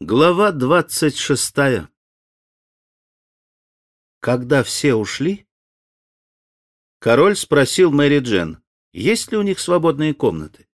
Глава двадцать шестая Когда все ушли, король спросил Мэри Джен, есть ли у них свободные комнаты.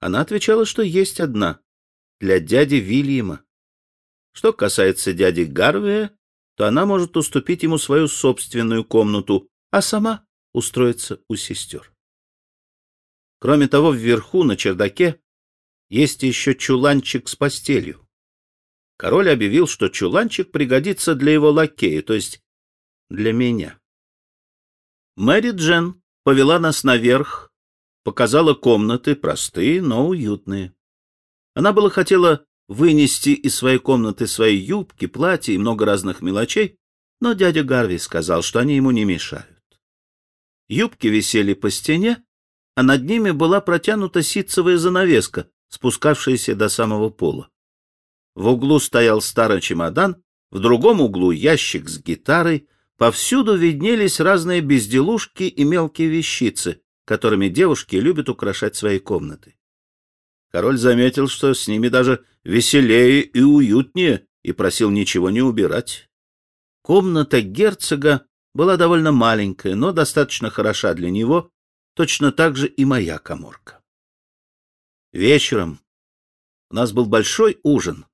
Она отвечала, что есть одна, для дяди Вильяма. Что касается дяди Гарвия, то она может уступить ему свою собственную комнату, а сама устроиться у сестер. Кроме того, вверху, на чердаке, есть еще чуланчик с постелью. Король объявил, что чуланчик пригодится для его лакея, то есть для меня. Мэри Джен повела нас наверх, показала комнаты, простые, но уютные. Она было хотела вынести из своей комнаты свои юбки, платья и много разных мелочей, но дядя Гарви сказал, что они ему не мешают. Юбки висели по стене, а над ними была протянута ситцевая занавеска, спускавшаяся до самого пола. В углу стоял старый чемодан, в другом углу ящик с гитарой, повсюду виднелись разные безделушки и мелкие вещицы, которыми девушки любят украшать свои комнаты. Король заметил, что с ними даже веселее и уютнее, и просил ничего не убирать. Комната герцога была довольно маленькая, но достаточно хороша для него, точно так же и моя коморка. Вечером у нас был большой ужин.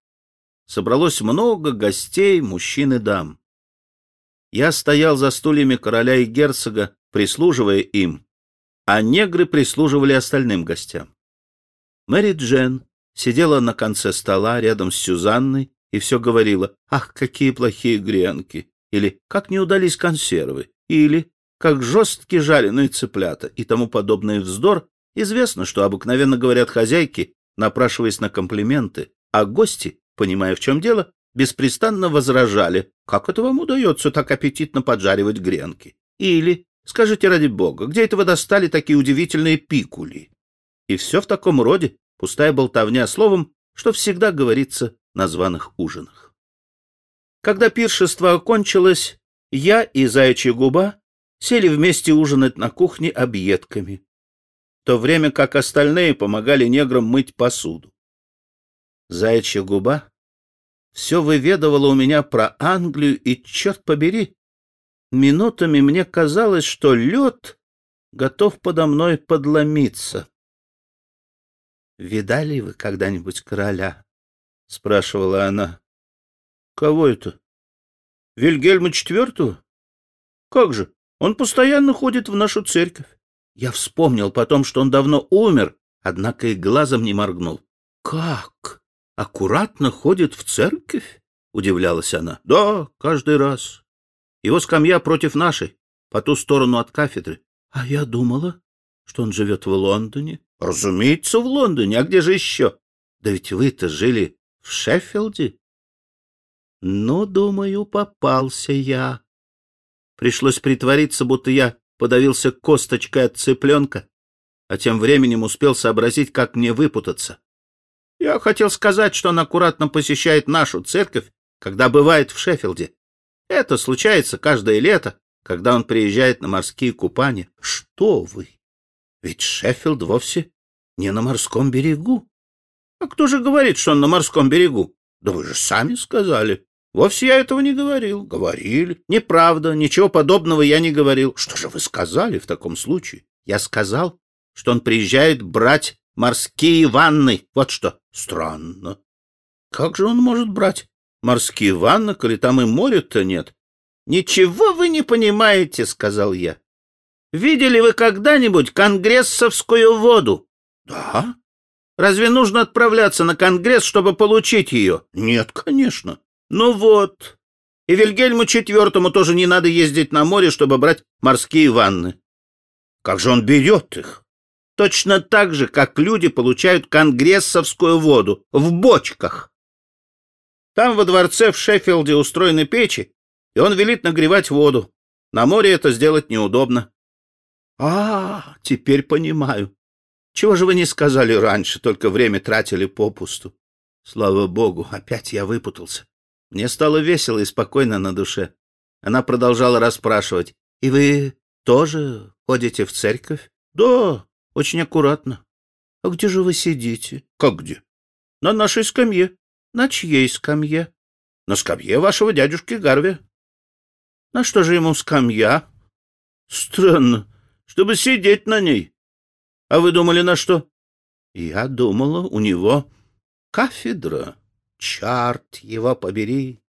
Собралось много гостей, мужчин и дам. Я стоял за стульями короля и герцога, прислуживая им, а негры прислуживали остальным гостям. Мэри Джен сидела на конце стола рядом с Сюзанной и все говорила «Ах, какие плохие гренки!» или «Как не удались консервы!» или «Как жесткие жареные цыплята!» и тому подобный вздор, Известно, что обыкновенно говорят хозяйки, напрашиваясь на комплименты, а гости, понимая, в чем дело, беспрестанно возражали, как это вам удается так аппетитно поджаривать гренки? Или, скажите ради бога, где это вы достали такие удивительные пикули? И все в таком роде, пустая болтовня словом, что всегда говорится на званых ужинах. Когда пиршество окончилось, я и Заячья губа сели вместе ужинать на кухне объедками то время как остальные помогали неграм мыть посуду. Заячья губа все выведывала у меня про Англию, и, черт побери, минутами мне казалось, что лед готов подо мной подломиться. — Видали вы когда-нибудь короля? — спрашивала она. — Кого это? — Вильгельма IV? — Как же, он постоянно ходит в нашу церковь. Я вспомнил потом, что он давно умер, однако и глазом не моргнул. — Как? Аккуратно ходит в церковь? — удивлялась она. — Да, каждый раз. Его скамья против нашей, по ту сторону от кафедры. А я думала, что он живет в Лондоне. — Разумеется, в Лондоне. А где же еще? Да ведь вы-то жили в Шеффилде. Ну, думаю, попался я. Пришлось притвориться, будто я подавился косточкой от цыпленка, а тем временем успел сообразить, как мне выпутаться. Я хотел сказать, что он аккуратно посещает нашу церковь, когда бывает в Шеффилде. Это случается каждое лето, когда он приезжает на морские купания. Что вы? Ведь Шеффилд вовсе не на морском берегу. А кто же говорит, что он на морском берегу? Да вы же сами сказали. Вовсе я этого не говорил. Говорили. Неправда, ничего подобного я не говорил. Что же вы сказали в таком случае? Я сказал, что он приезжает брать морские ванны. Вот что. Странно. Как же он может брать морские ванны, коли там и моря-то нет? Ничего вы не понимаете, сказал я. Видели вы когда-нибудь конгрессовскую воду? Да. Разве нужно отправляться на конгресс, чтобы получить ее? Нет, конечно. Ну вот. И Вильгельму IV тоже не надо ездить на море, чтобы брать морские ванны. Как же он берет их? Точно так же, как люди получают конгрессовскую воду в бочках. Там во дворце в Шеффилде устроены печи, и он велит нагревать воду. На море это сделать неудобно. А, теперь понимаю. Чего же вы не сказали раньше, только время тратили попусту? Слава богу, опять я выпутался. Мне стало весело и спокойно на душе. Она продолжала расспрашивать. — И вы тоже ходите в церковь? — Да, очень аккуратно. — А где же вы сидите? — Как где? — На нашей скамье. На чьей скамье? На скамье вашего дядюшки Гарви. На что же ему скамья? Странно, чтобы сидеть на ней. А вы думали, на что? Я думала, у него кафедра. Чарт его побери.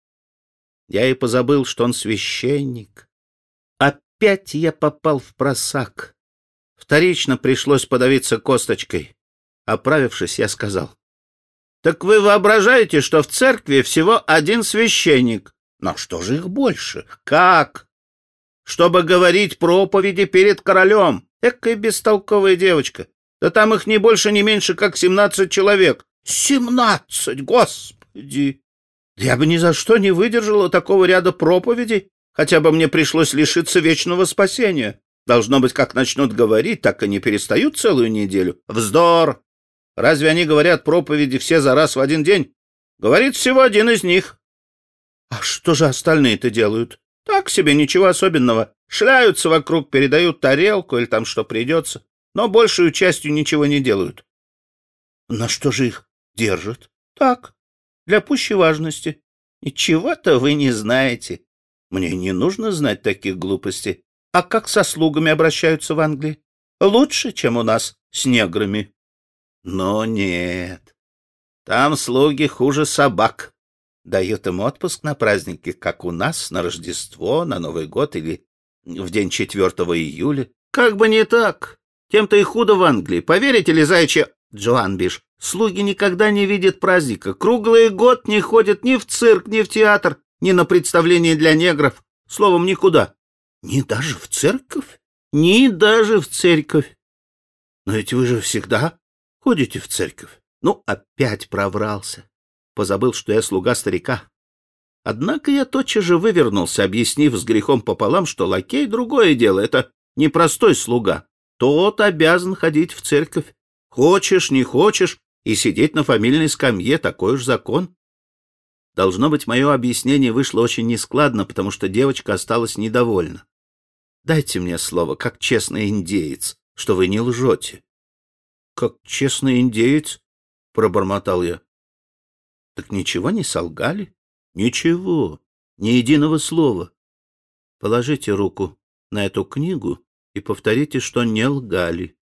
Я и позабыл, что он священник. Опять я попал в просак. Вторично пришлось подавиться косточкой. Оправившись, я сказал. Так вы воображаете, что в церкви всего один священник? Но что же их больше? Как? Чтобы говорить проповеди перед королем. Экая бестолковая девочка. Да там их не больше, не меньше, как семнадцать человек. Семнадцать, господи! Я бы ни за что не выдержала такого ряда проповедей, хотя бы мне пришлось лишиться вечного спасения. Должно быть, как начнут говорить, так и не перестают целую неделю. Вздор! Разве они говорят проповеди все за раз в один день? Говорит всего один из них. А что же остальные-то делают? Так себе, ничего особенного. Шляются вокруг, передают тарелку или там что придется, но большую частью ничего не делают. На что же их держат? Так, для пущей важности. Ничего-то вы не знаете. Мне не нужно знать таких глупостей. А как со слугами обращаются в Англии? Лучше, чем у нас с неграми. Но нет. Там слуги хуже собак. Дают им отпуск на праздники, как у нас, на Рождество, на Новый год или в день 4 июля. Как бы не так. Тем-то и худо в Англии. Поверите ли, зайче Джоанбиш, слуги никогда не видят праздника. Круглый год не ходят ни в цирк, ни в театр, ни на представление для негров. Словом, никуда. Ни даже в церковь? Ни даже в церковь. Но ведь вы же всегда Ходите в церковь? Ну, опять проврался. Позабыл, что я слуга старика. Однако я тотчас же вывернулся, объяснив с грехом пополам, что лакей — другое дело, это не простой слуга. Тот обязан ходить в церковь. Хочешь, не хочешь, и сидеть на фамильной скамье — такой уж закон. Должно быть, мое объяснение вышло очень нескладно, потому что девочка осталась недовольна. Дайте мне слово, как честный индеец, что вы не лжете как честный индеец, — пробормотал я. — Так ничего не солгали? — Ничего, ни единого слова. Положите руку на эту книгу и повторите, что не лгали.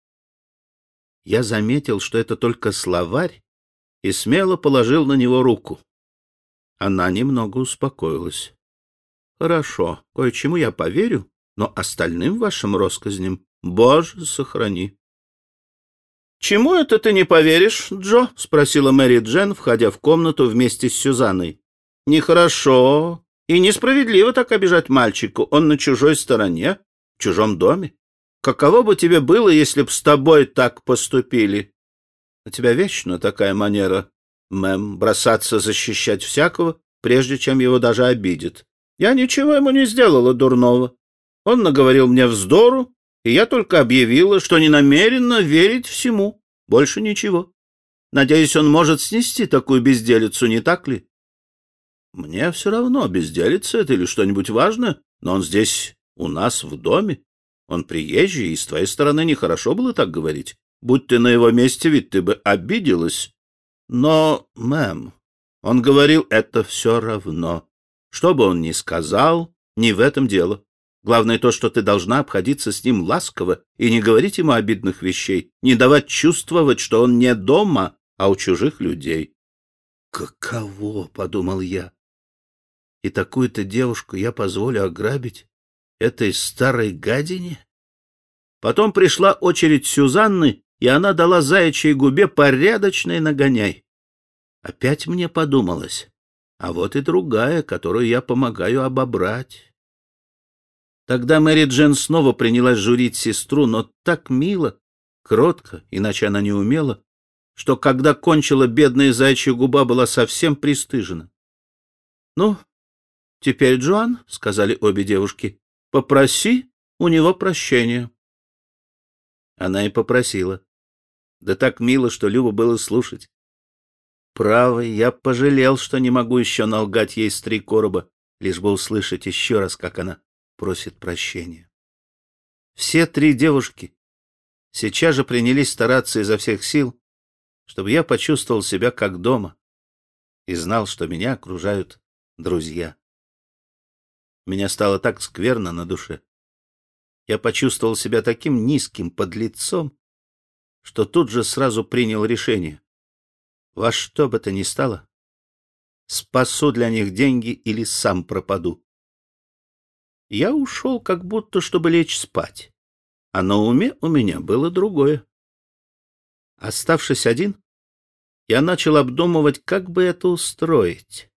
Я заметил, что это только словарь, и смело положил на него руку. Она немного успокоилась. — Хорошо, кое-чему я поверю, но остальным вашим россказням, Боже, сохрани. «Чему это ты не поверишь, Джо?» — спросила Мэри Джен, входя в комнату вместе с Сюзанной. «Нехорошо и несправедливо так обижать мальчику. Он на чужой стороне, в чужом доме. Каково бы тебе было, если б с тобой так поступили?» «У тебя вечно такая манера, мэм, бросаться защищать всякого, прежде чем его даже обидит. Я ничего ему не сделала дурного. Он наговорил мне вздору, и я только объявила, что не намерена верить всему. Больше ничего. Надеюсь, он может снести такую безделицу, не так ли? Мне все равно, безделица это или что-нибудь важное, но он здесь, у нас, в доме. Он приезжий, и с твоей стороны нехорошо было так говорить. Будь ты на его месте, ведь ты бы обиделась. Но, мэм, он говорил, это все равно. Что бы он ни сказал, не в этом дело. Главное то, что ты должна обходиться с ним ласково и не говорить ему обидных вещей, не давать чувствовать, что он не дома, а у чужих людей. «Каково?» — подумал я. «И такую-то девушку я позволю ограбить этой старой гадине?» Потом пришла очередь Сюзанны, и она дала заячьей губе порядочный нагоняй. Опять мне подумалось, а вот и другая, которую я помогаю обобрать. Тогда Мэри Джен снова принялась журить сестру, но так мило, кротко, иначе она не умела, что когда кончила бедная зайчья губа, была совсем пристыжена. — Ну, теперь, Джоан, — сказали обе девушки, — попроси у него прощения. Она и попросила. Да так мило, что Люба было слушать. Право, я пожалел, что не могу еще налгать ей с три короба, лишь бы услышать еще раз, как она просит прощения. Все три девушки сейчас же принялись стараться изо всех сил, чтобы я почувствовал себя как дома. и знал, что меня окружают друзья. Меня стало так скверно на душе. Я почувствовал себя таким низким под лицом, что тут же сразу принял решение. Во что бы то ни стало, спасу для них деньги или сам пропаду. Я ушел, как будто, чтобы лечь спать, а на уме у меня было другое. Оставшись один, я начал обдумывать, как бы это устроить.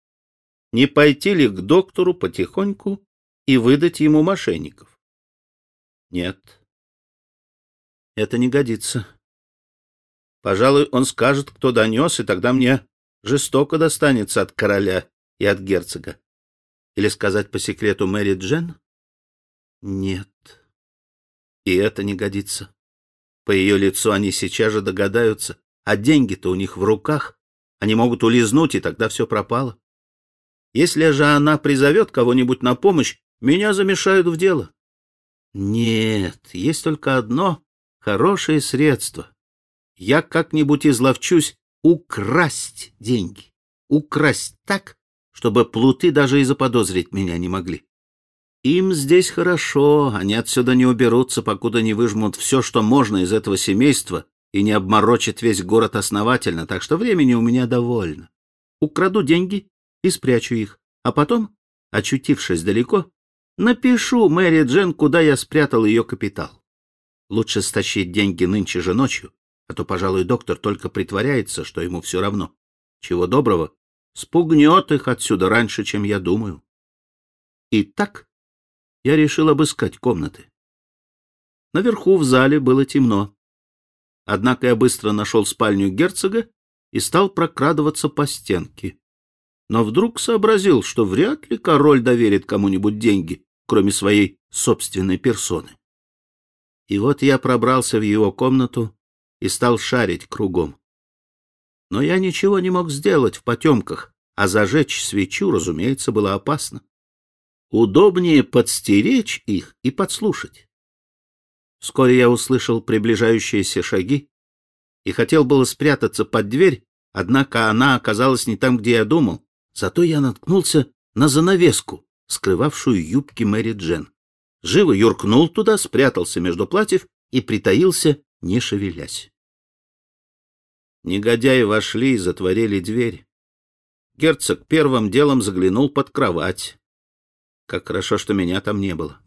Не пойти ли к доктору потихоньку и выдать ему мошенников? Нет, это не годится. Пожалуй, он скажет, кто донес, и тогда мне жестоко достанется от короля и от герцога. Или сказать по секрету Мэри Джен? Нет, и это не годится. По ее лицу они сейчас же догадаются, а деньги-то у них в руках. Они могут улизнуть, и тогда все пропало. Если же она призовет кого-нибудь на помощь, меня замешают в дело. Нет, есть только одно хорошее средство. Я как-нибудь изловчусь украсть деньги. Украсть так, чтобы плуты даже и заподозрить меня не могли. Им здесь хорошо, они отсюда не уберутся, покуда не выжмут все, что можно из этого семейства, и не обморочат весь город основательно, так что времени у меня довольно. Украду деньги и спрячу их, а потом, очутившись далеко, напишу Мэри Джен, куда я спрятал ее капитал. Лучше стащить деньги нынче же ночью, а то, пожалуй, доктор только притворяется, что ему все равно. Чего доброго, спугнет их отсюда раньше, чем я думаю. И так я решил обыскать комнаты. Наверху в зале было темно. Однако я быстро нашел спальню герцога и стал прокрадываться по стенке. Но вдруг сообразил, что вряд ли король доверит кому-нибудь деньги, кроме своей собственной персоны. И вот я пробрался в его комнату и стал шарить кругом. Но я ничего не мог сделать в потемках, а зажечь свечу, разумеется, было опасно удобнее подстеречь их и подслушать. Вскоре я услышал приближающиеся шаги и хотел было спрятаться под дверь, однако она оказалась не там, где я думал. Зато я наткнулся на занавеску, скрывавшую юбки Мэри Джен. Живо юркнул туда, спрятался между платьев и притаился, не шевелясь. Негодяи вошли и затворили дверь. Герцог первым делом заглянул под кровать, как хорошо, что меня там не было.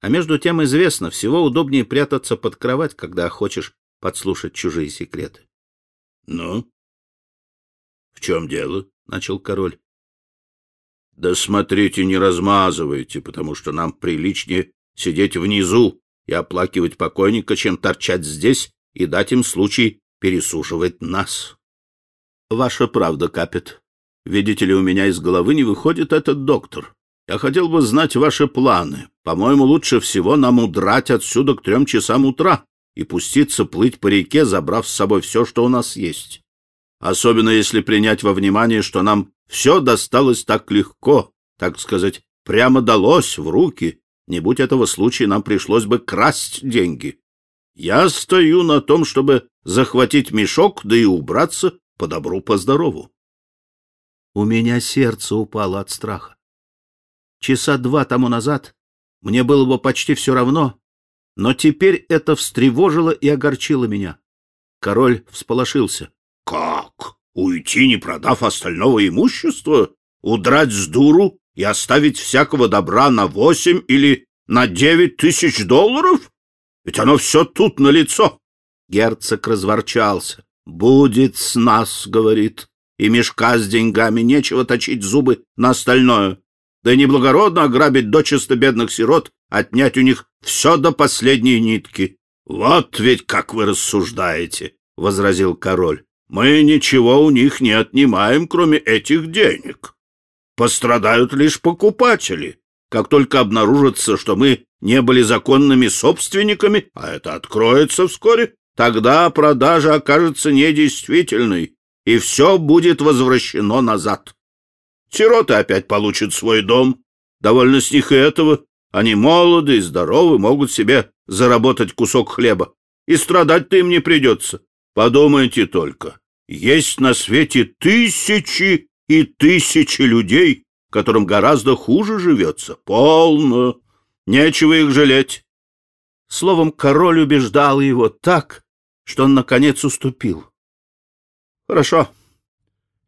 А между тем известно, всего удобнее прятаться под кровать, когда хочешь подслушать чужие секреты. — Ну? — В чем дело? — начал король. — Да смотрите, не размазывайте, потому что нам приличнее сидеть внизу и оплакивать покойника, чем торчать здесь и дать им случай пересушивать нас. — Ваша правда, Капет. Видите ли, у меня из головы не выходит этот доктор. Я хотел бы знать ваши планы. По-моему, лучше всего нам удрать отсюда к трем часам утра и пуститься плыть по реке, забрав с собой все, что у нас есть. Особенно если принять во внимание, что нам все досталось так легко, так сказать, прямо далось в руки. Не будь этого случая, нам пришлось бы красть деньги. Я стою на том, чтобы захватить мешок, да и убраться по добру, по здорову. У меня сердце упало от страха. Часа два тому назад мне было бы почти все равно, но теперь это встревожило и огорчило меня. Король всполошился. — Как? Уйти, не продав остального имущества? Удрать с дуру и оставить всякого добра на восемь или на девять тысяч долларов? Ведь оно все тут на лицо. Герцог разворчался. — Будет с нас, — говорит, — и мешка с деньгами, нечего точить зубы на остальное. Да и неблагородно ограбить дочисто бедных сирот, отнять у них все до последней нитки. — Вот ведь как вы рассуждаете, — возразил король. — Мы ничего у них не отнимаем, кроме этих денег. Пострадают лишь покупатели. Как только обнаружится, что мы не были законными собственниками, а это откроется вскоре, тогда продажа окажется недействительной, и все будет возвращено назад. Сироты опять получат свой дом. Довольно с них и этого. Они молоды и здоровы, могут себе заработать кусок хлеба. И страдать-то им не придется. Подумайте только. Есть на свете тысячи и тысячи людей, которым гораздо хуже живется. Полно. Нечего их жалеть. Словом, король убеждал его так, что он, наконец, уступил. Хорошо,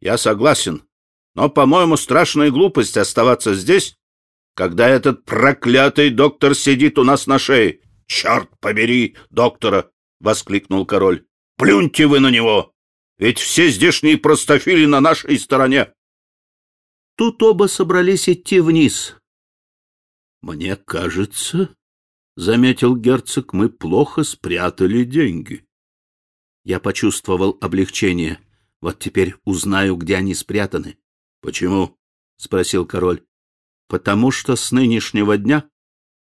я согласен, но, по-моему, страшная глупость оставаться здесь, когда этот проклятый доктор сидит у нас на шее. Черт побери доктора! — воскликнул король. Плюньте вы на него! Ведь все здешние простофили на нашей стороне. Тут оба собрались идти вниз. Мне кажется, — заметил герцог, — мы плохо спрятали деньги. Я почувствовал облегчение. Вот теперь узнаю, где они спрятаны. — Почему? — спросил король. — Потому что с нынешнего дня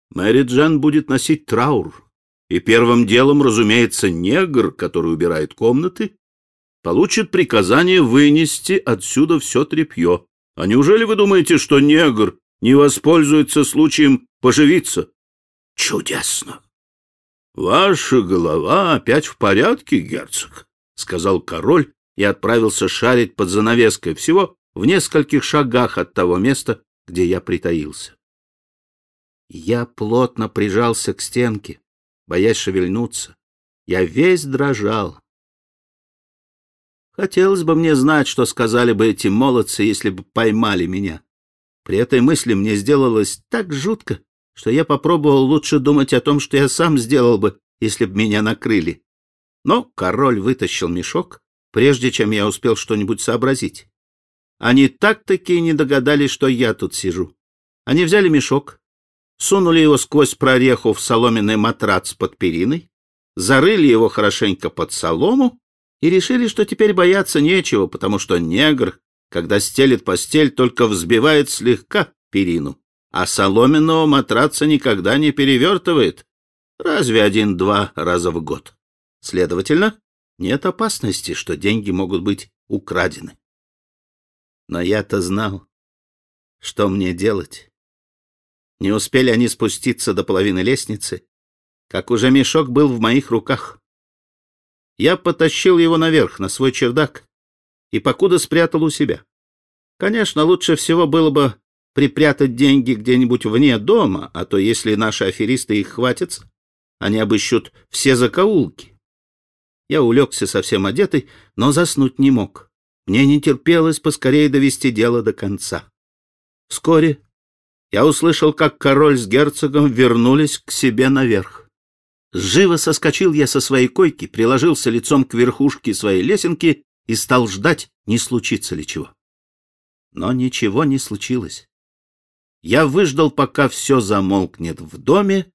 Мэри Джен будет носить траур. И первым делом, разумеется, негр, который убирает комнаты, получит приказание вынести отсюда все тряпье. А неужели вы думаете, что негр не воспользуется случаем поживиться? Чудесно! Ваша голова опять в порядке, герцог, сказал король и отправился шарить под занавеской всего в нескольких шагах от того места, где я притаился. Я плотно прижался к стенке, боясь шевельнуться. Я весь дрожал. Хотелось бы мне знать, что сказали бы эти молодцы, если бы поймали меня. При этой мысли мне сделалось так жутко, что я попробовал лучше думать о том, что я сам сделал бы, если бы меня накрыли. Но король вытащил мешок, прежде чем я успел что-нибудь сообразить. Они так-таки не догадались, что я тут сижу. Они взяли мешок, сунули его сквозь прореху в соломенный матрац под периной, зарыли его хорошенько под солому и решили, что теперь бояться нечего, потому что негр, когда стелит постель, только взбивает слегка перину, а соломенного матраца никогда не перевертывает, разве один-два раза в год. Следовательно, нет опасности, что деньги могут быть украдены. Но я-то знал, что мне делать. Не успели они спуститься до половины лестницы, как уже мешок был в моих руках. Я потащил его наверх, на свой чердак, и покуда спрятал у себя. Конечно, лучше всего было бы припрятать деньги где-нибудь вне дома, а то если наши аферисты их хватятся, они обыщут все закоулки. Я улегся совсем одетый, но заснуть не мог. Мне не терпелось поскорее довести дело до конца. Вскоре я услышал, как король с герцогом вернулись к себе наверх. Живо соскочил я со своей койки, приложился лицом к верхушке своей лесенки и стал ждать, не случится ли чего. Но ничего не случилось. Я выждал, пока все замолкнет в доме,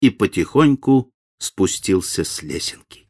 и потихоньку спустился с лесенки.